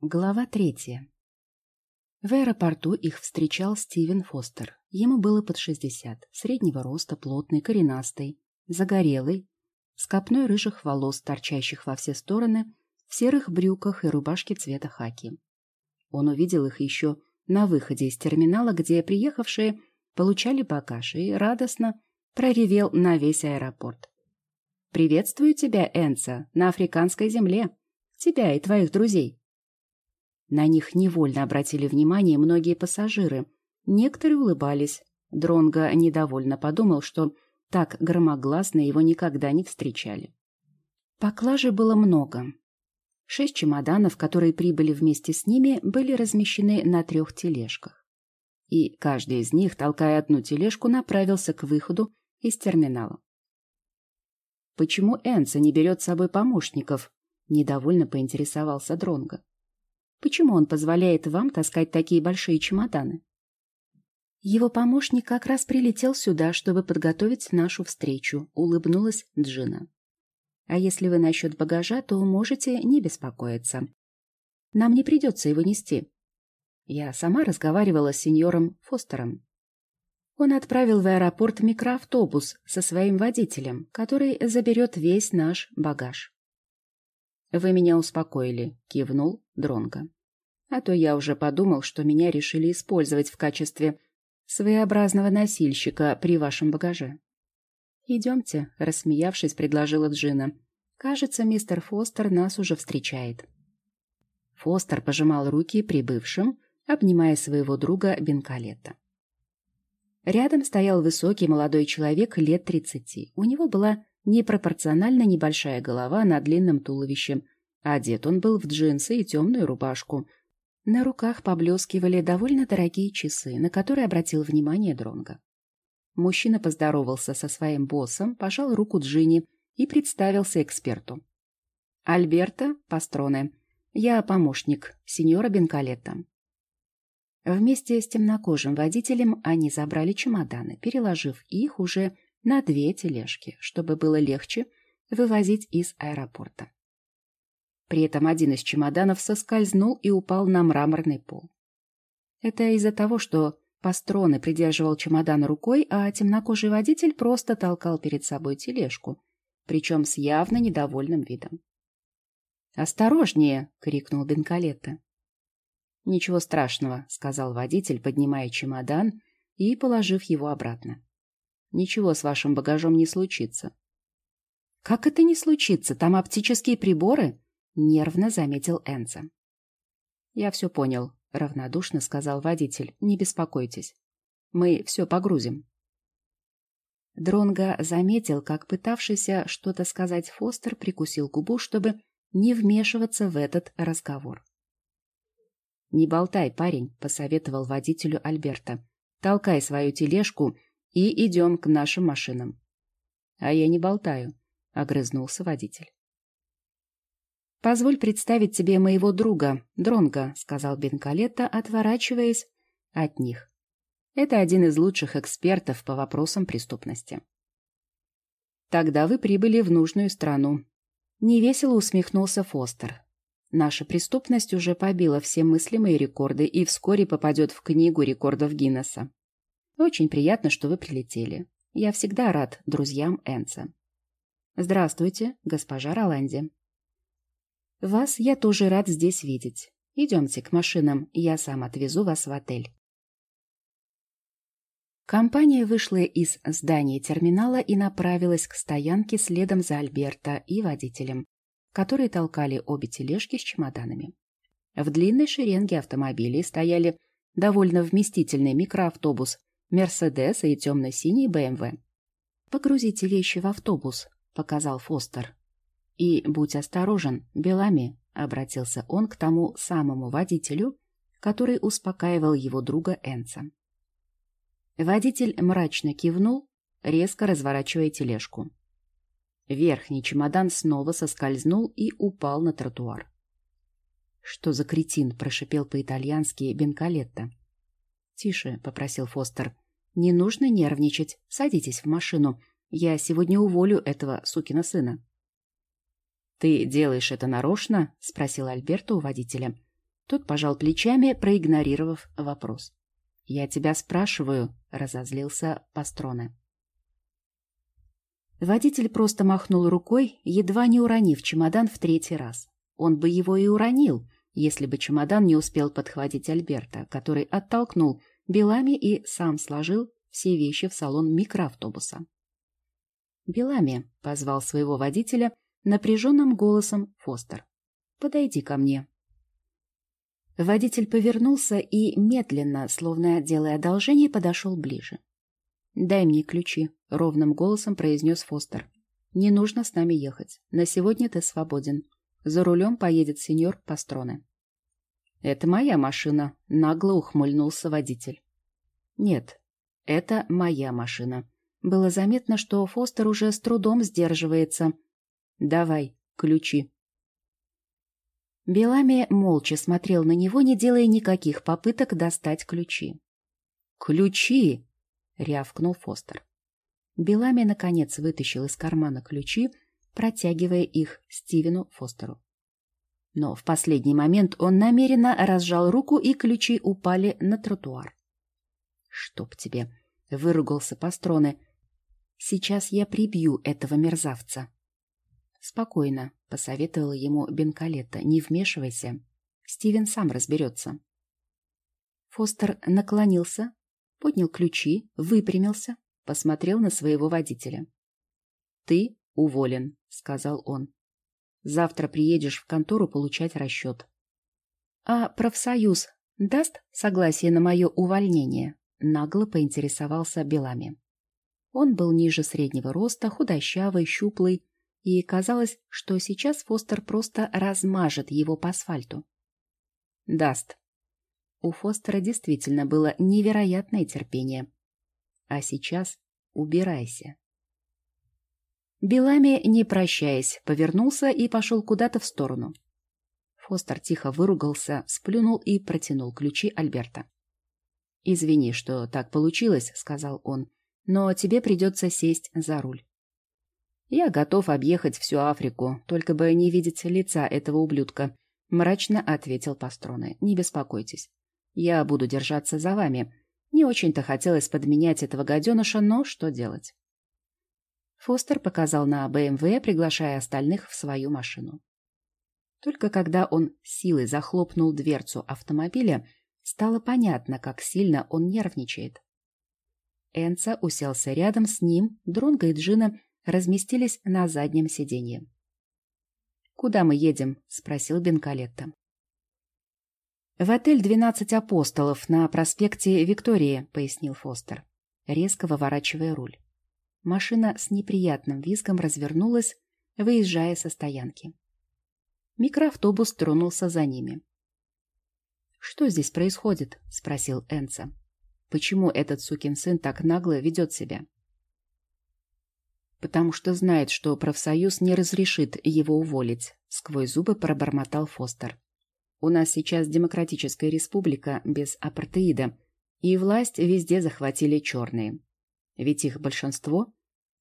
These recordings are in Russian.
Глава третья. В аэропорту их встречал Стивен Фостер. Ему было под шестьдесят, среднего роста, плотный, коренастый, загорелый, с копной рыжих волос, торчащих во все стороны, в серых брюках и рубашке цвета хаки. Он увидел их еще на выходе из терминала, где приехавшие получали багаж, и радостно проревел на весь аэропорт. «Приветствую тебя, Энца, на африканской земле. Тебя и твоих друзей. На них невольно обратили внимание многие пассажиры. Некоторые улыбались. Дронго недовольно подумал, что так громогласно его никогда не встречали. Поклажи было много. Шесть чемоданов, которые прибыли вместе с ними, были размещены на трех тележках. И каждый из них, толкая одну тележку, направился к выходу из терминала. «Почему Энса не берет с собой помощников?» — недовольно поинтересовался Дронго. Почему он позволяет вам таскать такие большие чемоданы? Его помощник как раз прилетел сюда, чтобы подготовить нашу встречу, улыбнулась Джина. А если вы насчет багажа, то можете не беспокоиться. Нам не придется его нести. Я сама разговаривала с сеньором Фостером. Он отправил в аэропорт микроавтобус со своим водителем, который заберет весь наш багаж. «Вы меня успокоили», — кивнул Дронго. «А то я уже подумал, что меня решили использовать в качестве своеобразного носильщика при вашем багаже». «Идемте», — рассмеявшись, предложила Джина. «Кажется, мистер Фостер нас уже встречает». Фостер пожимал руки прибывшим, обнимая своего друга Бенкалета. Рядом стоял высокий молодой человек лет тридцати. У него была непропорционально небольшая голова на длинном туловище. Одет он был в джинсы и темную рубашку. На руках поблескивали довольно дорогие часы, на которые обратил внимание Дронга. Мужчина поздоровался со своим боссом, пожал руку Джинни и представился эксперту. «Альберто Пастроне. Я помощник сеньора Бенкалетта». Вместе с темнокожим водителем они забрали чемоданы, переложив их уже на две тележки, чтобы было легче вывозить из аэропорта. При этом один из чемоданов соскользнул и упал на мраморный пол. Это из-за того, что Пастроны придерживал чемодан рукой, а темнокожий водитель просто толкал перед собой тележку, причем с явно недовольным видом. «Осторожнее!» — крикнул Бенкалетто. «Ничего страшного», — сказал водитель, поднимая чемодан и положив его обратно. Ничего с вашим багажом не случится. Как это не случится? Там оптические приборы? Нервно заметил Энца. Я все понял, равнодушно сказал водитель. Не беспокойтесь. Мы все погрузим. Дронго заметил, как пытавшийся что-то сказать Фостер прикусил губу, чтобы не вмешиваться в этот разговор. «Не болтай, парень», — посоветовал водителю Альберта. «Толкай свою тележку и идем к нашим машинам. — А я не болтаю, — огрызнулся водитель. — Позволь представить тебе моего друга, Дронга, — сказал Бенкалетта, отворачиваясь от них. Это один из лучших экспертов по вопросам преступности. Тогда вы прибыли в нужную страну. Невесело усмехнулся Фостер. Наша преступность уже побила все мыслимые рекорды и вскоре попадет в книгу рекордов Гиннесса. Очень приятно, что вы прилетели. Я всегда рад друзьям Энца. Здравствуйте, госпожа Роланди. Вас я тоже рад здесь видеть. Идемте к машинам, я сам отвезу вас в отель. Компания вышла из здания терминала и направилась к стоянке следом за Альберто и водителем, которые толкали обе тележки с чемоданами. В длинной шеренге автомобилей стояли довольно вместительный микроавтобус Мерседес и темно-синий БМВ. «Погрузите вещи в автобус», — показал Фостер. «И будь осторожен, Белами», — обратился он к тому самому водителю, который успокаивал его друга Энца. Водитель мрачно кивнул, резко разворачивая тележку. Верхний чемодан снова соскользнул и упал на тротуар. «Что за кретин?» — прошипел по-итальянски Бенкалетто. «Тише», — попросил Фостер. «Не нужно нервничать. Садитесь в машину. Я сегодня уволю этого сукина сына». «Ты делаешь это нарочно?» — спросил Альберто у водителя. Тот пожал плечами, проигнорировав вопрос. «Я тебя спрашиваю», — разозлился Пастроне. Водитель просто махнул рукой, едва не уронив чемодан в третий раз. Он бы его и уронил, если бы чемодан не успел подхватить Альберта, который оттолкнул Белами и сам сложил все вещи в салон микроавтобуса. «Белами», — позвал своего водителя напряженным голосом Фостер. «Подойди ко мне». Водитель повернулся и медленно, словно делая одолжение, подошел ближе. «Дай мне ключи», — ровным голосом произнес Фостер. «Не нужно с нами ехать. На сегодня ты свободен. За рулем поедет сеньор Пастроне». «Это моя машина», — нагло ухмыльнулся водитель. «Нет, это моя машина». Было заметно, что Фостер уже с трудом сдерживается. «Давай, ключи». Белами молча смотрел на него, не делая никаких попыток достать ключи. «Ключи!» — рявкнул Фостер. Белами, наконец, вытащил из кармана ключи, протягивая их Стивену Фостеру. Но в последний момент он намеренно разжал руку, и ключи упали на тротуар. «Чтоб тебе!» — выругался Пастроне. «Сейчас я прибью этого мерзавца». «Спокойно», — посоветовала ему Бенкалетта. «Не вмешивайся. Стивен сам разберется». Фостер наклонился, поднял ключи, выпрямился, посмотрел на своего водителя. «Ты уволен», — сказал он. Завтра приедешь в контору получать расчет. А профсоюз даст согласие на мое увольнение? Нагло поинтересовался Белами. Он был ниже среднего роста, худощавый, щуплый, и казалось, что сейчас Фостер просто размажет его по асфальту. Даст. У Фостера действительно было невероятное терпение. А сейчас убирайся. Белами, не прощаясь, повернулся и пошел куда-то в сторону. Фостер тихо выругался, сплюнул и протянул ключи Альберта. «Извини, что так получилось», — сказал он, — «но тебе придется сесть за руль». «Я готов объехать всю Африку, только бы не видеть лица этого ублюдка», — мрачно ответил Пастроне. «Не беспокойтесь. Я буду держаться за вами. Не очень-то хотелось подменять этого гаденыша, но что делать?» Фостер показал на БМВ, приглашая остальных в свою машину. Только когда он силой захлопнул дверцу автомобиля, стало понятно, как сильно он нервничает. Энца уселся рядом с ним, Дронго и Джина разместились на заднем сиденье. «Куда мы едем?» — спросил Бенкалетто. «В отель «Двенадцать апостолов» на проспекте Виктории», — пояснил Фостер, резко выворачивая руль. Машина с неприятным визгом развернулась, выезжая со стоянки. Микроавтобус тронулся за ними. «Что здесь происходит?» — спросил Энца. «Почему этот сукин сын так нагло ведет себя?» «Потому что знает, что профсоюз не разрешит его уволить», — сквозь зубы пробормотал Фостер. «У нас сейчас демократическая республика без апартеида, и власть везде захватили черные. Ведь их большинство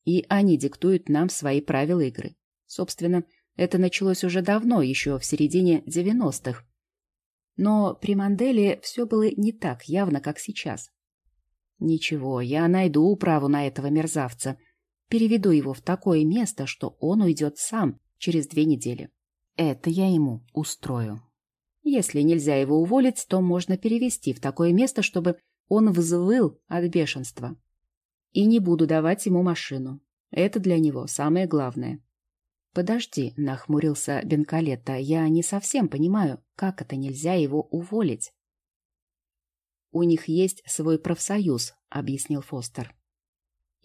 и они диктуют нам свои правила игры. Собственно, это началось уже давно, еще в середине 90-х. Но при Манделе все было не так явно, как сейчас. Ничего, я найду управу на этого мерзавца. Переведу его в такое место, что он уйдет сам через две недели. Это я ему устрою. Если нельзя его уволить, то можно перевести в такое место, чтобы он взвыл от бешенства и не буду давать ему машину. Это для него самое главное. «Подожди», — нахмурился Бенкалетта, — «я не совсем понимаю, как это нельзя его уволить». «У них есть свой профсоюз», — объяснил Фостер.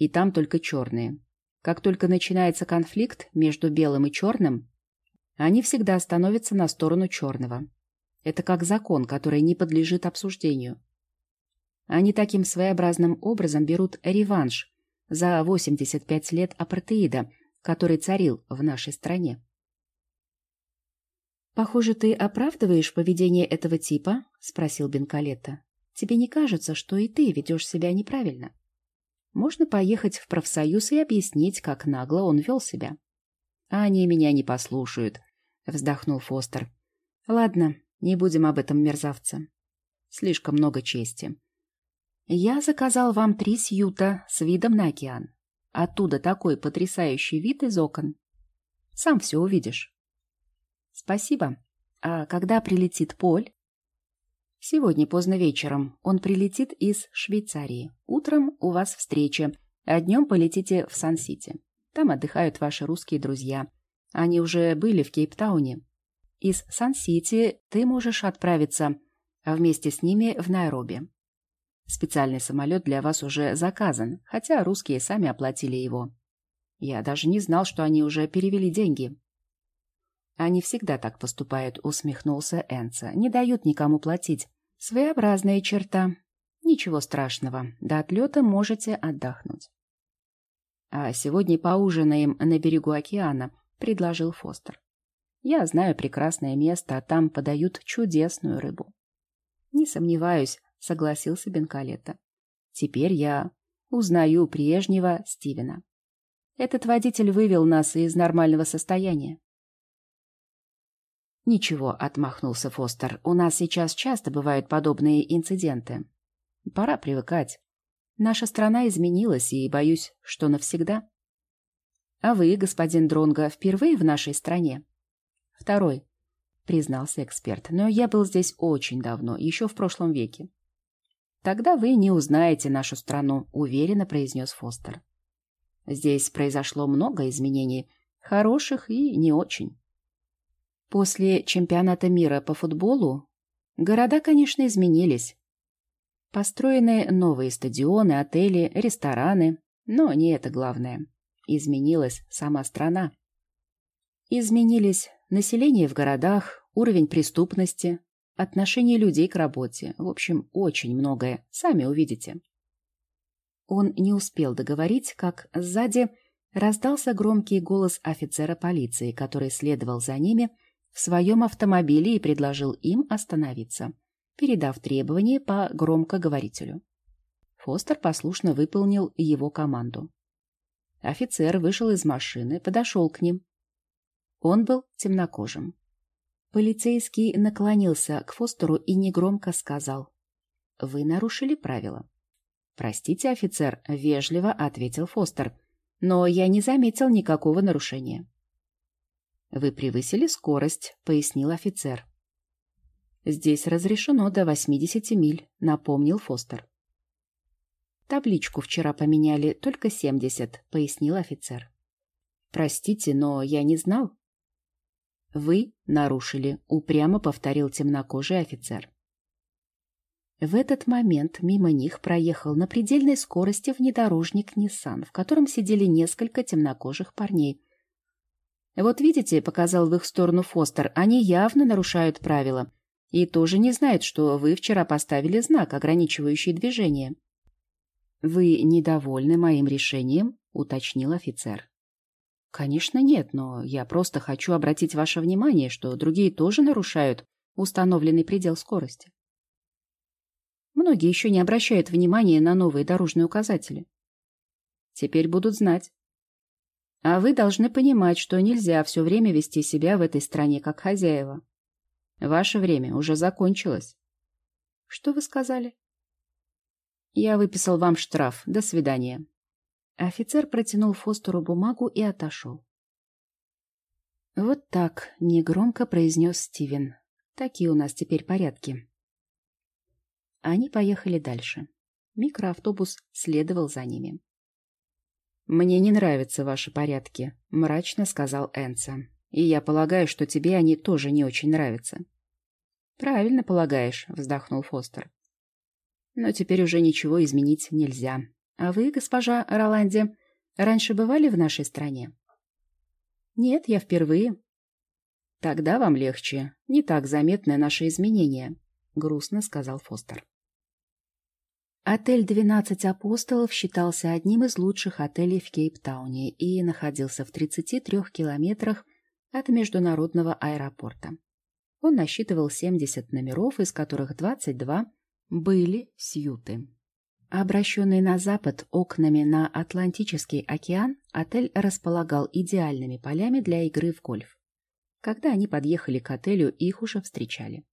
«И там только черные. Как только начинается конфликт между белым и черным, они всегда становятся на сторону черного. Это как закон, который не подлежит обсуждению. Они таким своеобразным образом берут реванш за 85 лет апартеида, который царил в нашей стране. «Похоже, ты оправдываешь поведение этого типа?» — спросил Бенкалетта. «Тебе не кажется, что и ты ведешь себя неправильно? Можно поехать в профсоюз и объяснить, как нагло он вел себя». «Они меня не послушают», — вздохнул Фостер. «Ладно, Не будем об этом мерзавце. Слишком много чести. Я заказал вам три сьюта с видом на океан. Оттуда такой потрясающий вид из окон. Сам все увидишь. Спасибо. А когда прилетит Поль? Сегодня поздно вечером. Он прилетит из Швейцарии. Утром у вас встреча, а днем полетите в Сан-Сити. Там отдыхают ваши русские друзья. Они уже были в Кейптауне. Из Сан-Сити ты можешь отправиться вместе с ними в Найроби. Специальный самолет для вас уже заказан, хотя русские сами оплатили его. Я даже не знал, что они уже перевели деньги. Они всегда так поступают, усмехнулся Энца. Не дают никому платить. Своеобразная черта. Ничего страшного. До отлета можете отдохнуть. А сегодня поужинаем на берегу океана, предложил Фостер. Я знаю прекрасное место, а там подают чудесную рыбу. Не сомневаюсь, согласился Бенкалета. Теперь я узнаю прежнего Стивена. Этот водитель вывел нас из нормального состояния. «Ничего», — отмахнулся Фостер, — «у нас сейчас часто бывают подобные инциденты. Пора привыкать. Наша страна изменилась, и боюсь, что навсегда». «А вы, господин Дронго, впервые в нашей стране?» «Второй», — признался эксперт, — «но я был здесь очень давно, еще в прошлом веке». «Тогда вы не узнаете нашу страну», — уверенно произнес Фостер. «Здесь произошло много изменений, хороших и не очень». После чемпионата мира по футболу города, конечно, изменились. Построены новые стадионы, отели, рестораны, но не это главное. Изменилась сама страна. Изменились население в городах, уровень преступности, отношение людей к работе. В общем, очень многое. Сами увидите. Он не успел договорить, как сзади раздался громкий голос офицера полиции, который следовал за ними в своем автомобиле и предложил им остановиться, передав требования по громкоговорителю. Фостер послушно выполнил его команду. Офицер вышел из машины, подошел к ним. Он был темнокожим. Полицейский наклонился к Фостеру и негромко сказал. «Вы нарушили правила». «Простите, офицер», — вежливо ответил Фостер. «Но я не заметил никакого нарушения». «Вы превысили скорость», — пояснил офицер. «Здесь разрешено до 80 миль», — напомнил Фостер. «Табличку вчера поменяли, только 70», — пояснил офицер. «Простите, но я не знал», «Вы нарушили», — упрямо повторил темнокожий офицер. В этот момент мимо них проехал на предельной скорости внедорожник Nissan, в котором сидели несколько темнокожих парней. «Вот видите», — показал в их сторону Фостер, — «они явно нарушают правила и тоже не знают, что вы вчера поставили знак, ограничивающий движение». «Вы недовольны моим решением?» — уточнил офицер. Конечно, нет, но я просто хочу обратить ваше внимание, что другие тоже нарушают установленный предел скорости. Многие еще не обращают внимания на новые дорожные указатели. Теперь будут знать. А вы должны понимать, что нельзя все время вести себя в этой стране как хозяева. Ваше время уже закончилось. Что вы сказали? Я выписал вам штраф. До свидания. Офицер протянул Фостеру бумагу и отошел. «Вот так», — негромко произнес Стивен. «Такие у нас теперь порядки». Они поехали дальше. Микроавтобус следовал за ними. «Мне не нравятся ваши порядки», — мрачно сказал Энса. «И я полагаю, что тебе они тоже не очень нравятся». «Правильно полагаешь», — вздохнул Фостер. «Но теперь уже ничего изменить нельзя. А вы, госпожа Роланди, раньше бывали в нашей стране? Нет, я впервые. Тогда вам легче. Не так заметны наши изменения, грустно сказал Фостер. Отель «Двенадцать апостолов» считался одним из лучших отелей в Кейптауне и находился в 33 километрах от международного аэропорта. Он насчитывал 70 номеров, из которых 22 были сьюты. Обращенный на запад окнами на Атлантический океан, отель располагал идеальными полями для игры в гольф. Когда они подъехали к отелю, их уже встречали.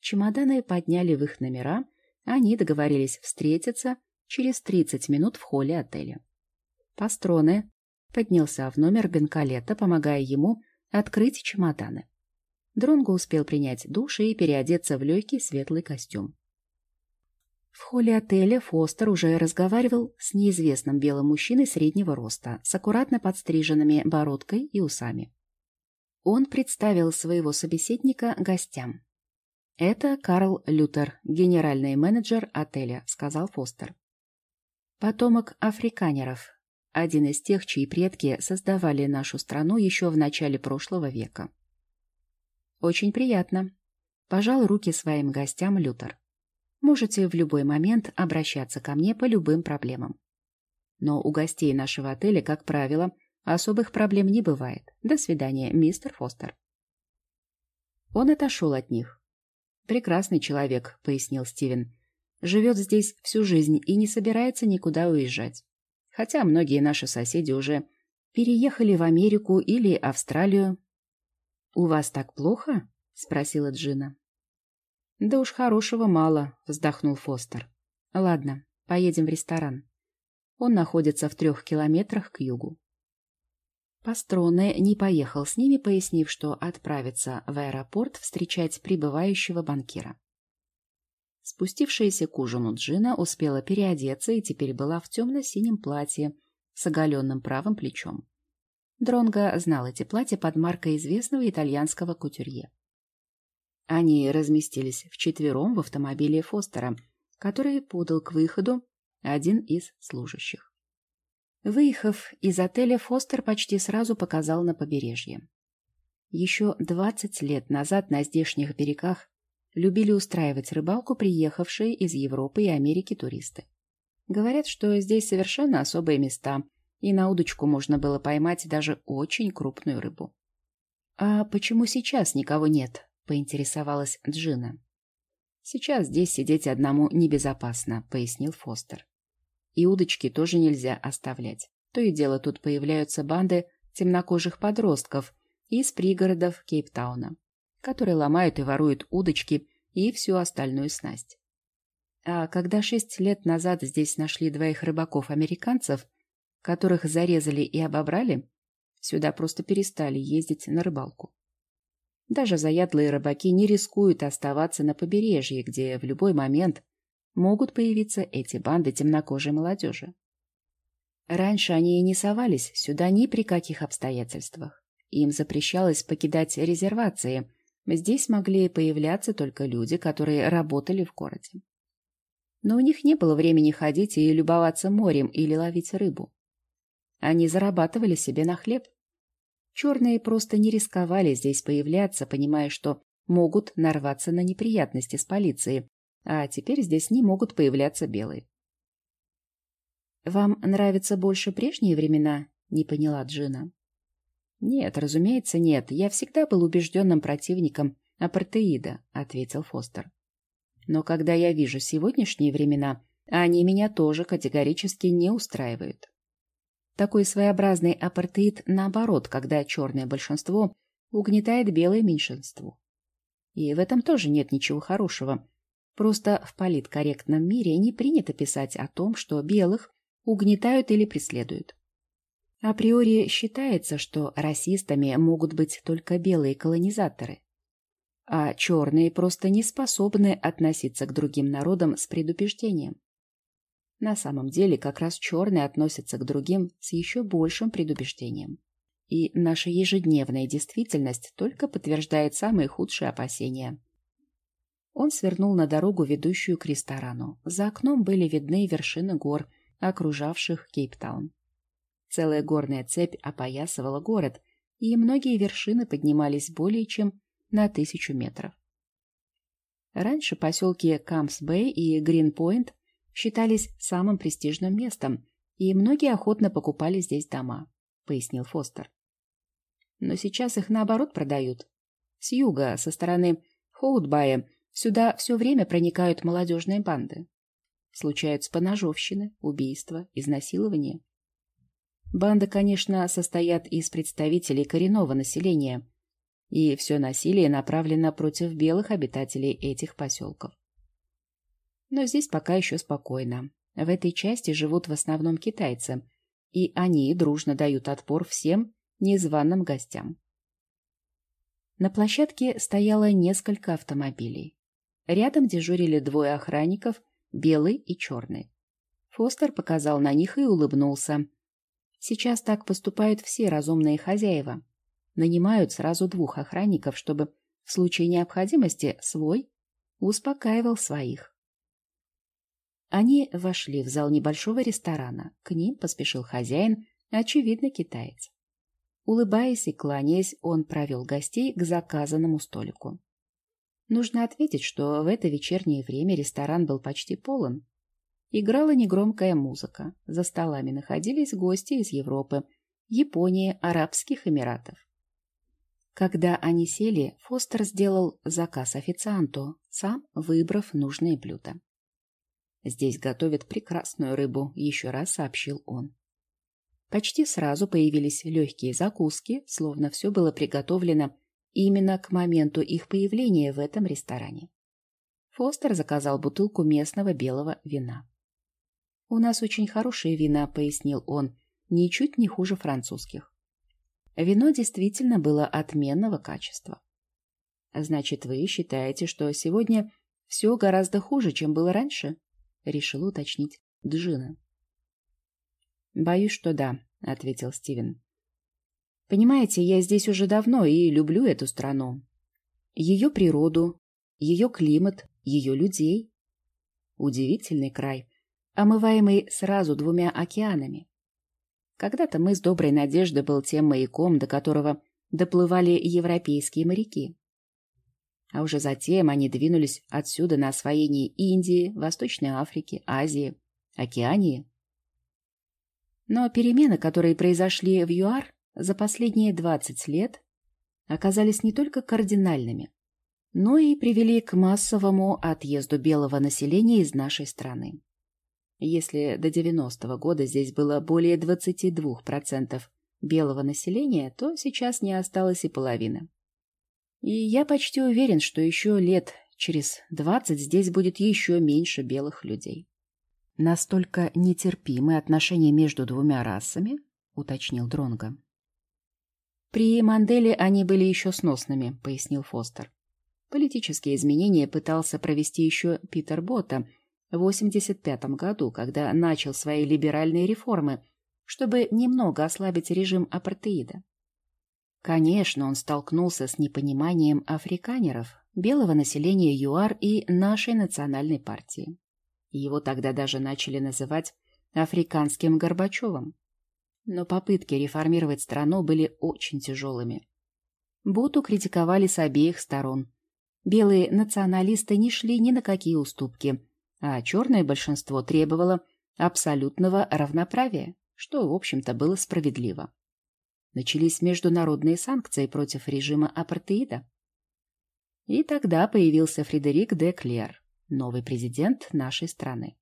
Чемоданы подняли в их номера, они договорились встретиться через 30 минут в холле отеля. Пастроне поднялся в номер Бенкалета, помогая ему открыть чемоданы. Дронго успел принять душ и переодеться в легкий светлый костюм. В холле отеля Фостер уже разговаривал с неизвестным белым мужчиной среднего роста, с аккуратно подстриженными бородкой и усами. Он представил своего собеседника гостям. «Это Карл Лютер, генеральный менеджер отеля», — сказал Фостер. «Потомок африканеров, один из тех, чьи предки создавали нашу страну еще в начале прошлого века». «Очень приятно», — пожал руки своим гостям Лютер. «Можете в любой момент обращаться ко мне по любым проблемам. Но у гостей нашего отеля, как правило, особых проблем не бывает. До свидания, мистер Фостер». Он отошел от них. «Прекрасный человек», — пояснил Стивен. «Живет здесь всю жизнь и не собирается никуда уезжать. Хотя многие наши соседи уже переехали в Америку или Австралию». «У вас так плохо?» — спросила Джина. «Да уж хорошего мало», — вздохнул Фостер. «Ладно, поедем в ресторан. Он находится в трех километрах к югу». Пастроне не поехал с ними, пояснив, что отправится в аэропорт встречать прибывающего банкира. Спустившаяся к ужину Джина успела переодеться и теперь была в темно-синем платье с оголенным правым плечом. Дронго знал эти платья под маркой известного итальянского кутюрье. Они разместились вчетвером в автомобиле Фостера, который подал к выходу один из служащих. Выехав из отеля, Фостер почти сразу показал на побережье. Еще двадцать лет назад на здешних берегах любили устраивать рыбалку приехавшие из Европы и Америки туристы. Говорят, что здесь совершенно особые места, и на удочку можно было поймать даже очень крупную рыбу. «А почему сейчас никого нет?» — поинтересовалась Джина. «Сейчас здесь сидеть одному небезопасно», — пояснил Фостер. И удочки тоже нельзя оставлять. То и дело тут появляются банды темнокожих подростков из пригородов Кейптауна, которые ломают и воруют удочки и всю остальную снасть. А когда шесть лет назад здесь нашли двоих рыбаков-американцев, которых зарезали и обобрали, сюда просто перестали ездить на рыбалку. Даже заядлые рыбаки не рискуют оставаться на побережье, где в любой момент могут появиться эти банды темнокожей молодежи. Раньше они и не совались сюда ни при каких обстоятельствах. Им запрещалось покидать резервации. Здесь могли появляться только люди, которые работали в городе. Но у них не было времени ходить и любоваться морем или ловить рыбу. Они зарабатывали себе на хлеб. Черные просто не рисковали здесь появляться, понимая, что могут нарваться на неприятности с полицией, а теперь здесь не могут появляться белые. «Вам нравятся больше прежние времена?» — не поняла Джина. «Нет, разумеется, нет. Я всегда был убежденным противником апартеида», — ответил Фостер. «Но когда я вижу сегодняшние времена, они меня тоже категорически не устраивают. Такой своеобразный апартеид наоборот, когда черное большинство угнетает белое меньшинство. И в этом тоже нет ничего хорошего, Просто в политкорректном мире не принято писать о том, что белых угнетают или преследуют. Априори считается, что расистами могут быть только белые колонизаторы, а черные просто не способны относиться к другим народам с предубеждением. На самом деле как раз черные относятся к другим с еще большим предубеждением. И наша ежедневная действительность только подтверждает самые худшие опасения – он свернул на дорогу, ведущую к ресторану. За окном были видны вершины гор, окружавших Кейптаун. Целая горная цепь опоясывала город, и многие вершины поднимались более чем на тысячу метров. Раньше поселки Камс-Бэй и Гринпойнт считались самым престижным местом, и многие охотно покупали здесь дома, пояснил Фостер. Но сейчас их наоборот продают. С юга, со стороны Хоутбая, Сюда все время проникают молодежные банды. Случаются поножовщины, убийства, изнасилования. Банды, конечно, состоят из представителей коренного населения, и все насилие направлено против белых обитателей этих поселков. Но здесь пока еще спокойно. В этой части живут в основном китайцы, и они дружно дают отпор всем незваным гостям. На площадке стояло несколько автомобилей. Рядом дежурили двое охранников, белый и черный. Фостер показал на них и улыбнулся. Сейчас так поступают все разумные хозяева. Нанимают сразу двух охранников, чтобы в случае необходимости свой успокаивал своих. Они вошли в зал небольшого ресторана. К ним поспешил хозяин, очевидно, китаец. Улыбаясь и кланяясь, он провел гостей к заказанному столику. Нужно ответить, что в это вечернее время ресторан был почти полон. Играла негромкая музыка. За столами находились гости из Европы, Японии, Арабских Эмиратов. Когда они сели, Фостер сделал заказ официанту, сам выбрав нужные блюда. «Здесь готовят прекрасную рыбу», — еще раз сообщил он. Почти сразу появились легкие закуски, словно все было приготовлено именно к моменту их появления в этом ресторане. Фостер заказал бутылку местного белого вина. «У нас очень хорошие вина», — пояснил он, — «ничуть не хуже французских». Вино действительно было отменного качества. «Значит, вы считаете, что сегодня все гораздо хуже, чем было раньше?» — решил уточнить Джина. «Боюсь, что да», — ответил Стивен. «Понимаете, я здесь уже давно и люблю эту страну. Ее природу, ее климат, ее людей. Удивительный край, омываемый сразу двумя океанами. Когда-то мы с Доброй Надеждой был тем маяком, до которого доплывали европейские моряки. А уже затем они двинулись отсюда на освоение Индии, Восточной Африки, Азии, Океании но перемены, которые произошли в ЮАР за последние 20 лет, оказались не только кардинальными, но и привели к массовому отъезду белого населения из нашей страны. Если до 90-го года здесь было более 22% белого населения, то сейчас не осталось и половины. И я почти уверен, что еще лет через 20 здесь будет еще меньше белых людей. Настолько нетерпимы отношения между двумя расами, уточнил Дронга. При Манделе они были еще сносными, пояснил Фостер. Политические изменения пытался провести еще Питер Ботта в 85 году, когда начал свои либеральные реформы, чтобы немного ослабить режим апартеида. Конечно, он столкнулся с непониманием африканеров, белого населения ЮАР и нашей национальной партии. Его тогда даже начали называть африканским Горбачевым. Но попытки реформировать страну были очень тяжелыми. Буту критиковали с обеих сторон. Белые националисты не шли ни на какие уступки, а черное большинство требовало абсолютного равноправия, что, в общем-то, было справедливо. Начались международные санкции против режима апартеида. И тогда появился Фредерик де Клер, новый президент нашей страны.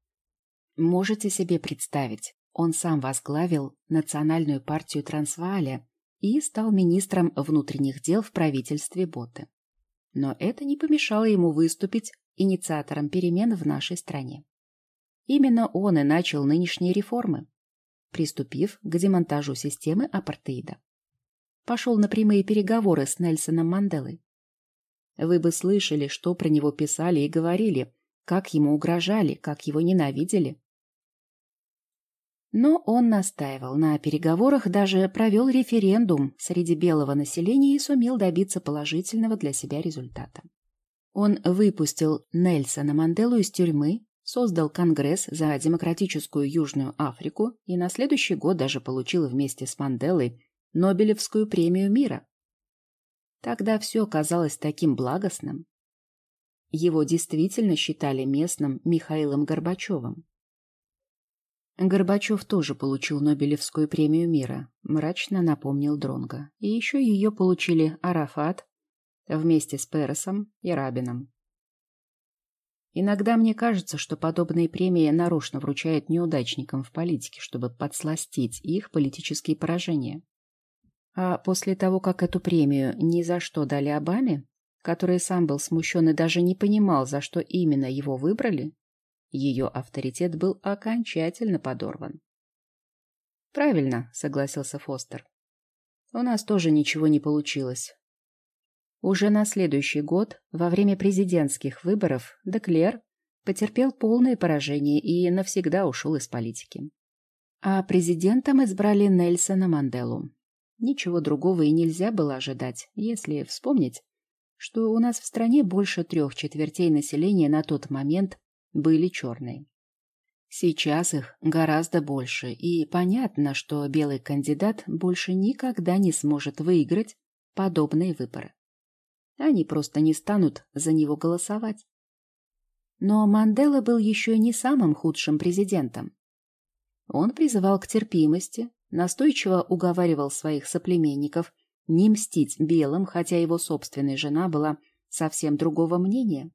Можете себе представить, он сам возглавил Национальную партию Трансвааля и стал министром внутренних дел в правительстве Боты. Но это не помешало ему выступить инициатором перемен в нашей стране. Именно он и начал нынешние реформы, приступив к демонтажу системы апартеида. Пошел на прямые переговоры с Нельсоном Манделой, вы бы слышали, что про него писали и говорили, как ему угрожали, как его ненавидели. Но он настаивал на переговорах, даже провел референдум среди белого населения и сумел добиться положительного для себя результата. Он выпустил Нельсона Манделу из тюрьмы, создал Конгресс за демократическую Южную Африку и на следующий год даже получил вместе с Манделой Нобелевскую премию мира. Тогда все казалось таким благостным. Его действительно считали местным Михаилом Горбачевым. Горбачев тоже получил Нобелевскую премию мира, мрачно напомнил Дронга. И еще ее получили Арафат вместе с Пересом и Рабином. Иногда мне кажется, что подобные премии нарочно вручают неудачникам в политике, чтобы подсластить их политические поражения. А после того, как эту премию ни за что дали Обаме, который сам был смущен и даже не понимал, за что именно его выбрали, ее авторитет был окончательно подорван. «Правильно», — согласился Фостер. «У нас тоже ничего не получилось. Уже на следующий год, во время президентских выборов, Деклер потерпел полное поражение и навсегда ушел из политики. А президентом избрали Нельсона Манделу. Ничего другого и нельзя было ожидать, если вспомнить, что у нас в стране больше трех четвертей населения на тот момент были черные. Сейчас их гораздо больше, и понятно, что белый кандидат больше никогда не сможет выиграть подобные выборы. Они просто не станут за него голосовать. Но Мандела был еще не самым худшим президентом. Он призывал к терпимости, настойчиво уговаривал своих соплеменников не мстить белым, хотя его собственная жена была совсем другого мнения.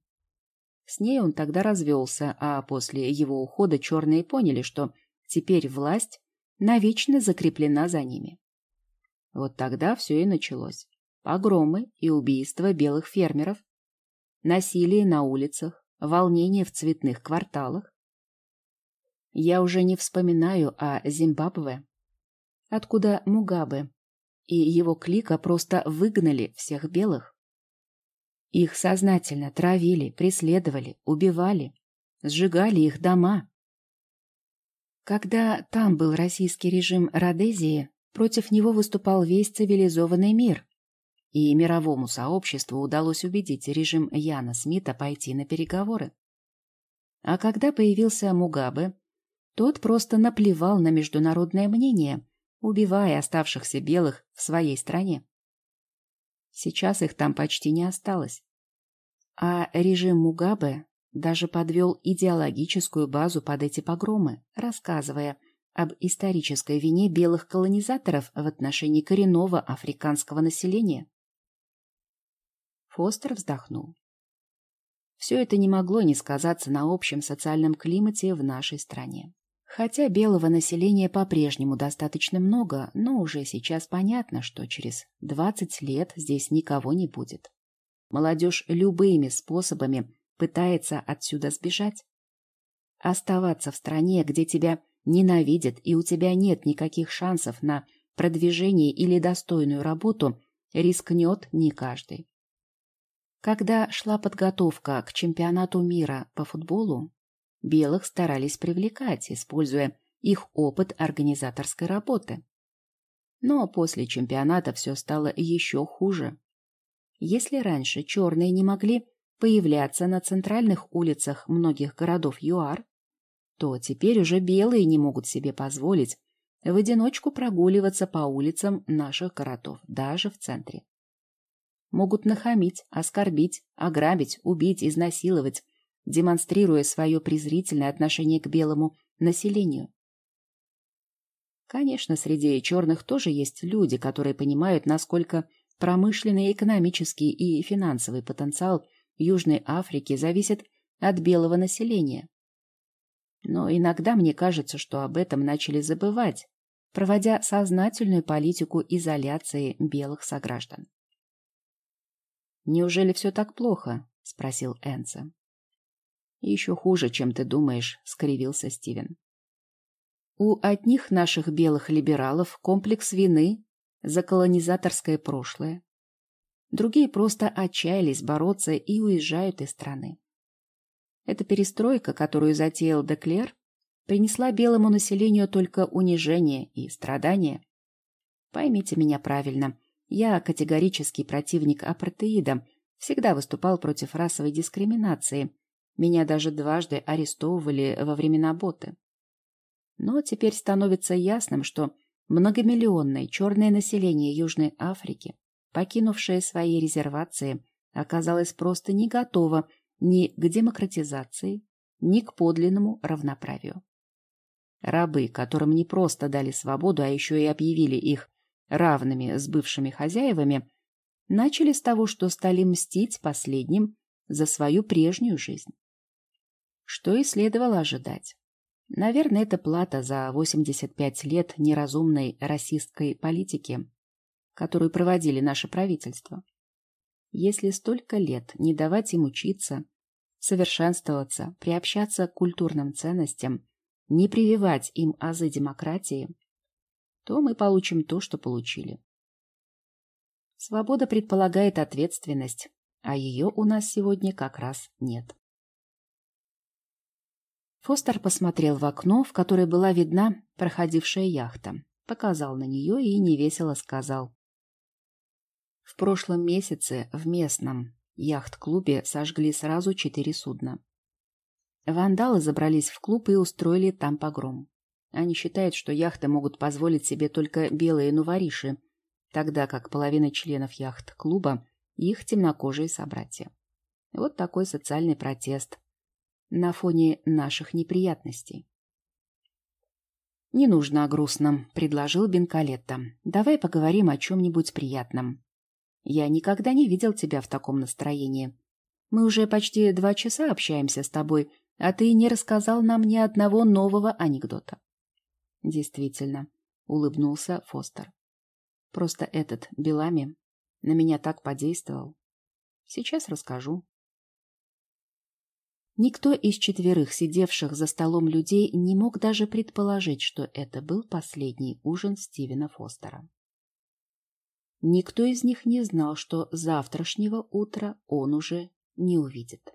С ней он тогда развелся, а после его ухода черные поняли, что теперь власть навечно закреплена за ними. Вот тогда все и началось погромы и убийства белых фермеров, насилие на улицах, волнение в цветных кварталах. Я уже не вспоминаю о Зимбабве, откуда Мугабе и его клика просто выгнали всех белых. Их сознательно травили, преследовали, убивали, сжигали их дома. Когда там был российский режим Родезии, против него выступал весь цивилизованный мир и мировому сообществу удалось убедить режим Яна Смита пойти на переговоры. А когда появился Мугабе, тот просто наплевал на международное мнение, убивая оставшихся белых в своей стране. Сейчас их там почти не осталось. А режим Мугабе даже подвел идеологическую базу под эти погромы, рассказывая об исторической вине белых колонизаторов в отношении коренного африканского населения. Фостер вздохнул. Все это не могло не сказаться на общем социальном климате в нашей стране. Хотя белого населения по-прежнему достаточно много, но уже сейчас понятно, что через 20 лет здесь никого не будет. Молодежь любыми способами пытается отсюда сбежать. Оставаться в стране, где тебя ненавидят и у тебя нет никаких шансов на продвижение или достойную работу, рискнет не каждый. Когда шла подготовка к чемпионату мира по футболу, белых старались привлекать, используя их опыт организаторской работы. Но после чемпионата все стало еще хуже. Если раньше черные не могли появляться на центральных улицах многих городов ЮАР, то теперь уже белые не могут себе позволить в одиночку прогуливаться по улицам наших городов, даже в центре могут нахамить, оскорбить, ограбить, убить, изнасиловать, демонстрируя свое презрительное отношение к белому населению. Конечно, среди черных тоже есть люди, которые понимают, насколько промышленный, экономический и финансовый потенциал Южной Африки зависит от белого населения. Но иногда мне кажется, что об этом начали забывать, проводя сознательную политику изоляции белых сограждан. «Неужели все так плохо?» — спросил Энса. «Еще хуже, чем ты думаешь», — скривился Стивен. «У одних наших белых либералов комплекс вины за колонизаторское прошлое. Другие просто отчаялись бороться и уезжают из страны. Эта перестройка, которую затеял Деклер, принесла белому населению только унижение и страдания. Поймите меня правильно, я категорический противник апартеида, всегда выступал против расовой дискриминации. Меня даже дважды арестовывали во времена боты. Но теперь становится ясным, что многомиллионное черное население Южной Африки, покинувшее свои резервации, оказалось просто не готово ни к демократизации, ни к подлинному равноправию. Рабы, которым не просто дали свободу, а еще и объявили их равными с бывшими хозяевами, начали с того, что стали мстить последним за свою прежнюю жизнь. Что и следовало ожидать. Наверное, это плата за 85 лет неразумной расистской политики, которую проводили наше правительство. Если столько лет не давать им учиться, совершенствоваться, приобщаться к культурным ценностям, не прививать им азы демократии, то мы получим то, что получили. Свобода предполагает ответственность, а ее у нас сегодня как раз нет. Фостер посмотрел в окно, в которое была видна проходившая яхта, показал на нее и невесело сказал. В прошлом месяце в местном яхт-клубе сожгли сразу четыре судна. Вандалы забрались в клуб и устроили там погром. Они считают, что яхты могут позволить себе только белые нувориши, тогда как половина членов яхт-клуба – их темнокожие собратья. Вот такой социальный протест на фоне наших неприятностей. «Не нужно о грустном», — предложил Бенкалетто. «Давай поговорим о чем-нибудь приятном. Я никогда не видел тебя в таком настроении. Мы уже почти два часа общаемся с тобой, а ты не рассказал нам ни одного нового анекдота. Действительно, улыбнулся Фостер. Просто этот, Белами, на меня так подействовал. Сейчас расскажу. Никто из четверых сидевших за столом людей не мог даже предположить, что это был последний ужин Стивена Фостера. Никто из них не знал, что завтрашнего утра он уже не увидит.